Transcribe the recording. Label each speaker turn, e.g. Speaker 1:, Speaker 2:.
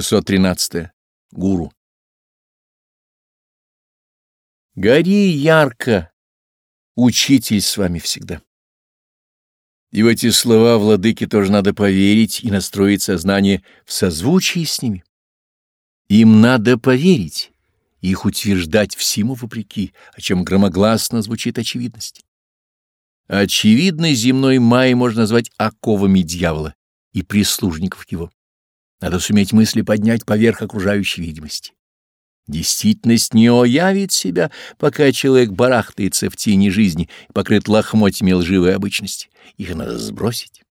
Speaker 1: 613. Гуру. Гори ярко, учитель с вами всегда. И в эти слова владыки тоже надо поверить и настроить сознание в созвучии с ними. Им надо поверить, их утверждать всему вопреки, о чем громогласно звучит очевидность. Очевидный земной май можно назвать оковами дьявола и прислужников его. Надо суметь мысли поднять поверх окружающей видимости. Действительность не оявит себя, пока человек барахтается в тени жизни и покрыт лохмотьями лживой обычности. Их надо сбросить.